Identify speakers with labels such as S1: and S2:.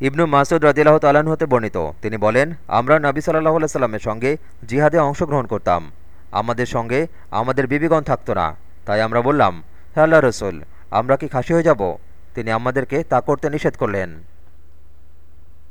S1: ইবনু মাসুদ রাজিল্লাহ তালান হতে বর্ণিত। তিনি বলেন, আমরা নবী সাল্লাহ সাল্লামের সঙ্গে জিহাদে অংশগ্রহণ করতাম। আমাদের সঙ্গে আমাদের বিবিগণ থাকতো না। তাই আমরা বললাম হ্যাঁ আল্লাহ রসুল, আমরা কি খাসি হয়ে যাব? তিনি আমাদেরকে তা করতে নিষেধ করলেন।